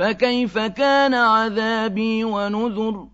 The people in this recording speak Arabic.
فكيف كان عذابي ونذر